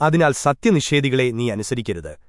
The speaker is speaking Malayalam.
അതിനാൽ സത്യനിഷേധികളെ നീ അനുസരിക്കരുത്.